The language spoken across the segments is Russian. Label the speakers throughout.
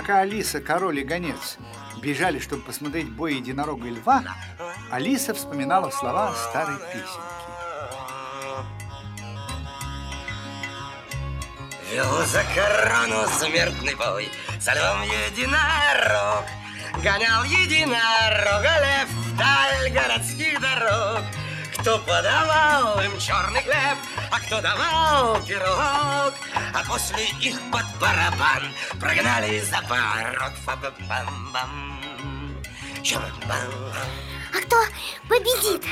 Speaker 1: Пока Алиса, король и гонец бежали, чтобы посмотреть бой единорога и льва, Алиса вспоминала слова старой песенки.
Speaker 2: Вел за корону смертный бой Со львом единорог Гонял единорога лев Вдаль городских дорог Кто подавал им черный хлеб А кто давал пирог А после их под барабан Прогнали за порог Фа-бам-бам-бам
Speaker 3: А кто победит,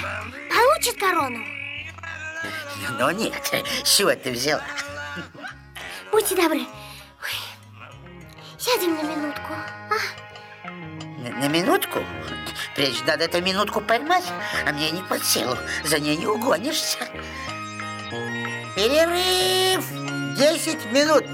Speaker 3: получит корону?
Speaker 4: Ну нет, с чего ты взяла?
Speaker 3: Будьте добры. Сядем на минутку, а?
Speaker 4: На, на минутку? Прежде надо эту минутку поймать, а мне не под силу. За ней не угонишься. Перерыв! Десять минут.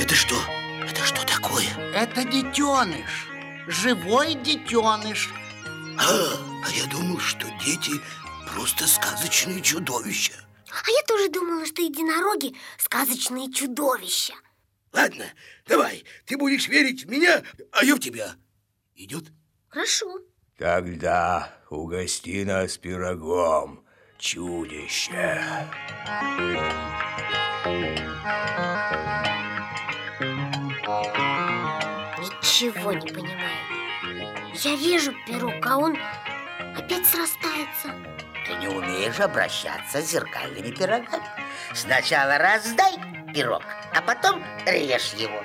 Speaker 2: Это что? Это что такое?
Speaker 5: Это детеныш. Живой детеныш.
Speaker 2: А, а я думал, что дети просто сказочные чудовища.
Speaker 3: А я тоже думала, что единороги – сказочные чудовища.
Speaker 2: Ладно, давай, ты будешь верить в меня, а я в тебя. Идет?
Speaker 3: Хорошо.
Speaker 6: Тогда угости нас пирогом, чудище.
Speaker 3: Ничего не понимаю. Я вижу пирог, а он опять срастается.
Speaker 4: Ты не умеешь обращаться с зеркальными пирогами. Сначала раздай пирог, а потом режь его.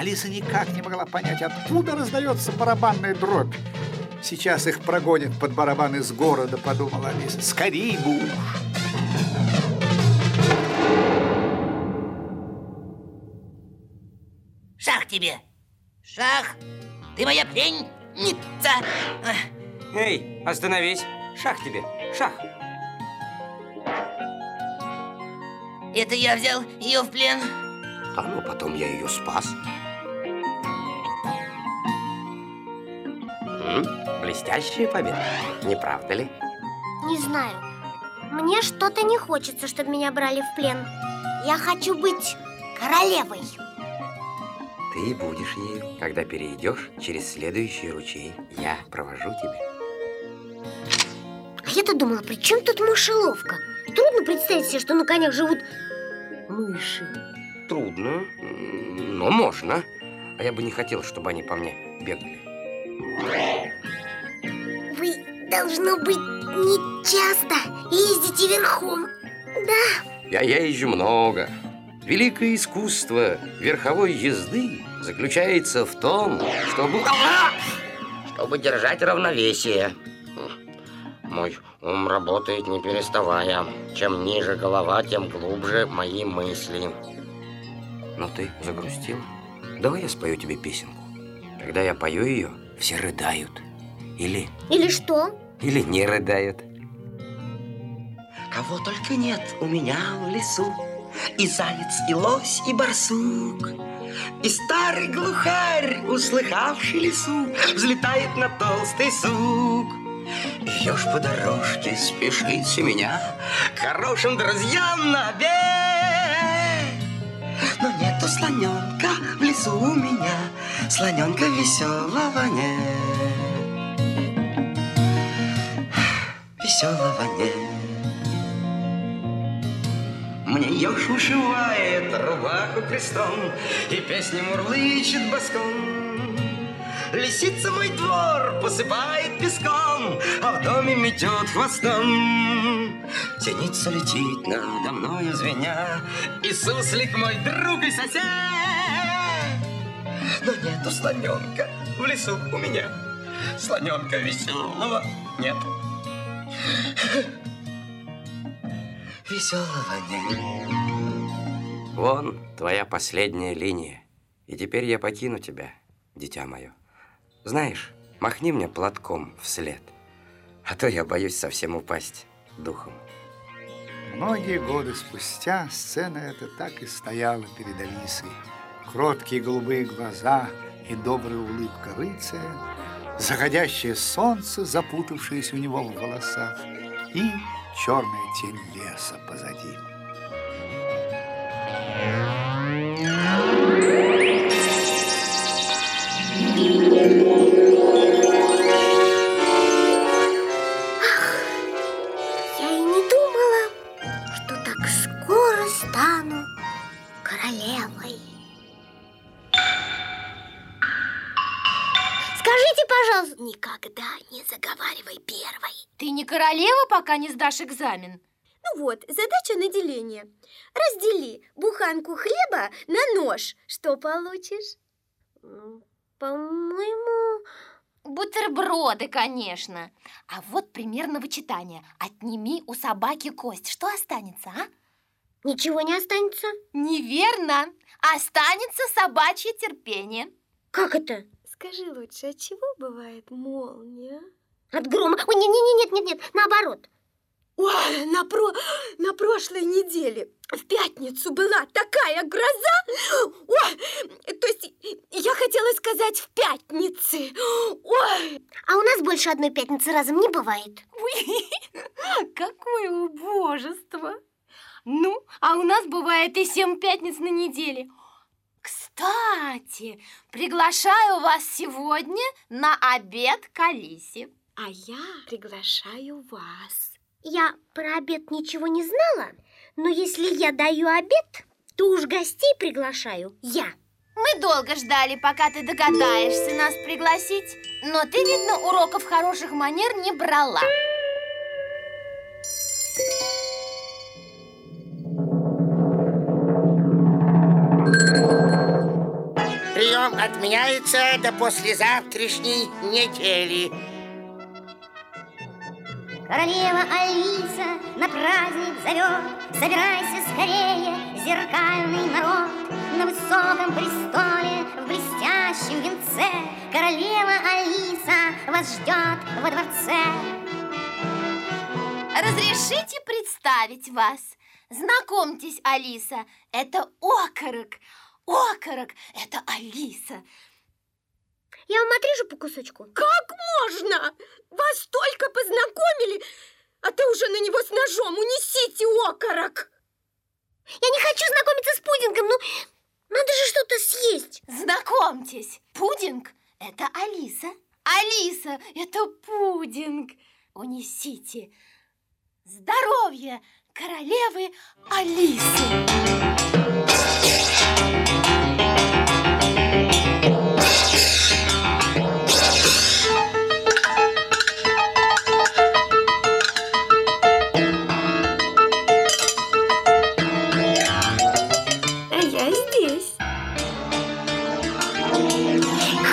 Speaker 1: Алиса никак не могла понять, откуда раздается барабанная дробь. Сейчас их прогонят под барабан из города, подумала Алиса. Скорей бы уж.
Speaker 4: Шах тебе! Шах! Ты моя пленница!
Speaker 7: Эй, остановись! Шах тебе! Шах!
Speaker 4: Это я взял ее в плен?
Speaker 2: А ну, потом я ее спас.
Speaker 7: М? Блестящая победа, не правда ли?
Speaker 3: Не знаю. Мне что-то не хочется, чтобы меня брали в плен. Я хочу быть королевой.
Speaker 7: Ты будешь ею, когда перейдешь через следующий ручей. Я провожу тебя.
Speaker 3: А я-то думала, при чем тут мышеловка? Трудно представить себе, что на конях живут мыши.
Speaker 7: Трудно, но можно. А я бы не хотел, чтобы они по мне бегали.
Speaker 3: Должно быть, не часто ездите верхом. Да,
Speaker 7: Я езжу много. Великое искусство верховой езды заключается в том, чтобы... чтобы держать равновесие. Мой ум работает не переставая. Чем ниже голова, тем глубже мои мысли. Но ты загрустил? Давай я спою тебе песенку. Когда я пою ее, все рыдают. Или,
Speaker 3: или что?
Speaker 7: Или не рыдают.
Speaker 2: Кого только нет у меня в лесу. И заяц, и лось, и барсук. И старый глухарь, услыхавший лесу, Взлетает на толстый сук. И еж по дорожке спешит меня К хорошим друзьям на обед. Но нету слоненка в лесу у меня, Слоненка веселого нет. Веселого нет. Мне еж вышивает рубаху крестом И песни мурлычет боском. Лисица мой двор посыпает песком, А в доме метет хвостом. Синица летит надо мною звеня, И суслик мой друг и сосед. Но нету слоненка в лесу у меня, Слоненка веселого нет. Веселого нет.
Speaker 7: Вон твоя последняя линия. И теперь я покину тебя, дитя мое. Знаешь, махни мне платком вслед, а то я боюсь совсем упасть духом.
Speaker 1: Многие годы спустя сцена эта так и стояла перед Алисой. Кроткие голубые глаза, и добрая улыбка рыцаря, заходящее солнце, запутавшееся у него в волосах, и черная тень леса позади.
Speaker 3: Пожалуйста, никогда не заговаривай первой.
Speaker 8: Ты не королева, пока не сдашь экзамен.
Speaker 9: Ну вот, задача на деление. Раздели буханку хлеба на нож. Что получишь?
Speaker 3: По-моему,
Speaker 8: Бутерброды, конечно. А вот примерно вычитание. Отними у собаки кость. Что останется, а?
Speaker 3: ничего не останется.
Speaker 8: Неверно. Останется собачье терпение.
Speaker 3: Как это?
Speaker 9: Скажи лучше, от чего бывает молния?
Speaker 3: От грома? Ой, нет, нет, нет, нет, нет, наоборот.
Speaker 9: Ой, на, про... на прошлой неделе в пятницу была такая гроза. Ой, то есть я хотела сказать в пятнице. Ой,
Speaker 3: А у нас больше одной пятницы разом не бывает.
Speaker 8: Какое убожество! Ну, а у нас бывает и семь пятниц на неделе. Кстати, приглашаю вас сегодня на обед к Алисе.
Speaker 9: а я приглашаю вас.
Speaker 3: Я про обед ничего не знала, но если я даю обед, то уж гостей приглашаю я.
Speaker 8: Мы долго ждали, пока ты догадаешься нас пригласить, но ты, видно, уроков хороших манер не брала.
Speaker 4: Прием отменяется до послезавтрашней недели.
Speaker 3: Королева Алиса на праздник зовет Собирайся скорее, зеркальный народ На высоком престоле, в блестящем венце Королева Алиса вас ждет во дворце
Speaker 8: Разрешите представить вас? Знакомьтесь, Алиса, это окорок. Окорок – это Алиса.
Speaker 3: Я вам отрежу по кусочку
Speaker 9: Как можно? Вас только познакомили, а ты уже на него с ножом унесите окорок.
Speaker 3: Я не хочу знакомиться с пудингом, ну надо же что-то съесть
Speaker 8: Знакомьтесь, пудинг – это Алиса. Алиса – это пудинг. Унесите здоровье королевы Алисы.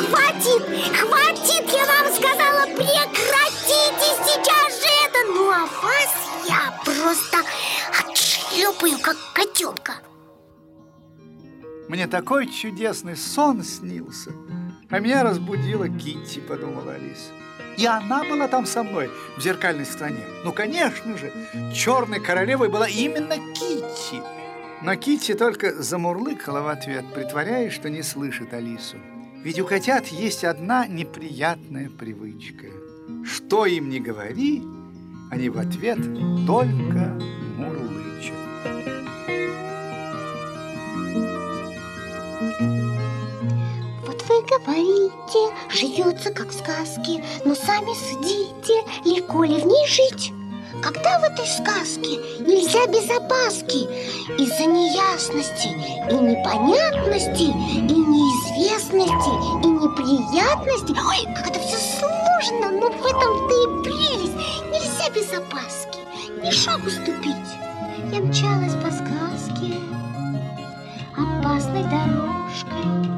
Speaker 3: Хватит, хватит, я вам сказала, прекратите сейчас же это Ну а вас я просто отшлепаю, как котенка
Speaker 1: Мне такой чудесный сон снился. А меня разбудила Китти, подумала Алиса. И она была там со мной, в зеркальной стране. Ну, конечно же, черной королевой была именно Китти. Но Китти только замурлыкала в ответ, притворяясь, что не слышит Алису. Ведь у котят есть одна неприятная привычка. Что им не говори, они в ответ только мурлычат.
Speaker 3: Вот вы говорите, живется как в сказке, но сами судите, легко ли в ней жить? Когда в этой сказке нельзя без опаски? Из-за неясности и непонятности И неизвестности и неприятности? Ой, как это все сложно, но в этом-то и прелесть. Нельзя без опаски, ни шагу ступить Я мчалась по сказке опасной дорожкой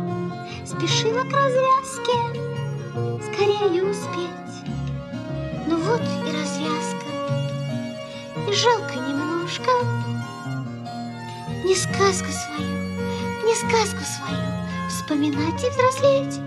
Speaker 3: Спешила к развязке, скорее успеть. Ну вот и развязка, жалко немножко. Мне сказку свою, мне сказку свою Вспоминать и взрослеть